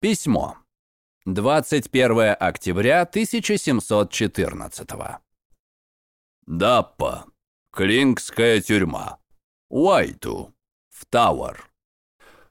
Письмо. 21 октября 1714. Даппа. Клингская тюрьма. Уайту. В Тауэр.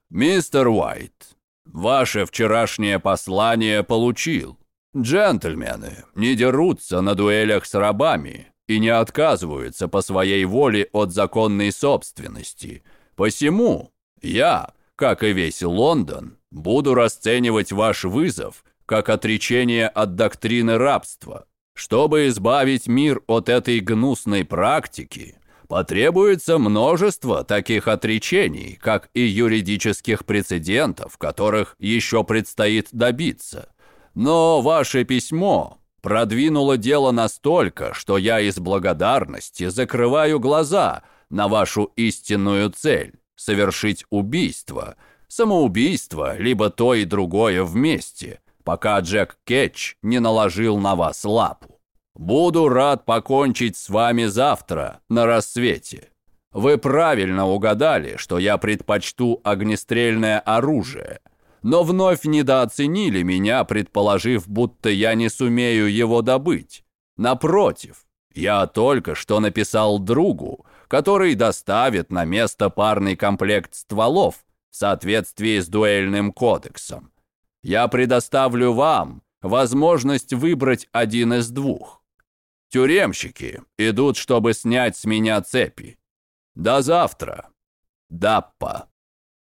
Мистер Уайт, ваше вчерашнее послание получил. Джентльмены не дерутся на дуэлях с рабами и не отказываются по своей воле от законной собственности. Посему я, как и весь Лондон, буду расценивать ваш вызов как отречение от доктрины рабства. Чтобы избавить мир от этой гнусной практики, потребуется множество таких отречений, как и юридических прецедентов, которых еще предстоит добиться. Но ваше письмо продвинуло дело настолько, что я из благодарности закрываю глаза на вашу истинную цель – совершить убийство, самоубийство, либо то и другое вместе, пока Джек Кетч не наложил на вас лапу. Буду рад покончить с вами завтра на рассвете. Вы правильно угадали, что я предпочту огнестрельное оружие – но вновь недооценили меня, предположив, будто я не сумею его добыть. Напротив, я только что написал другу, который доставит на место парный комплект стволов в соответствии с дуэльным кодексом. Я предоставлю вам возможность выбрать один из двух. Тюремщики идут, чтобы снять с меня цепи. До завтра. Даппа.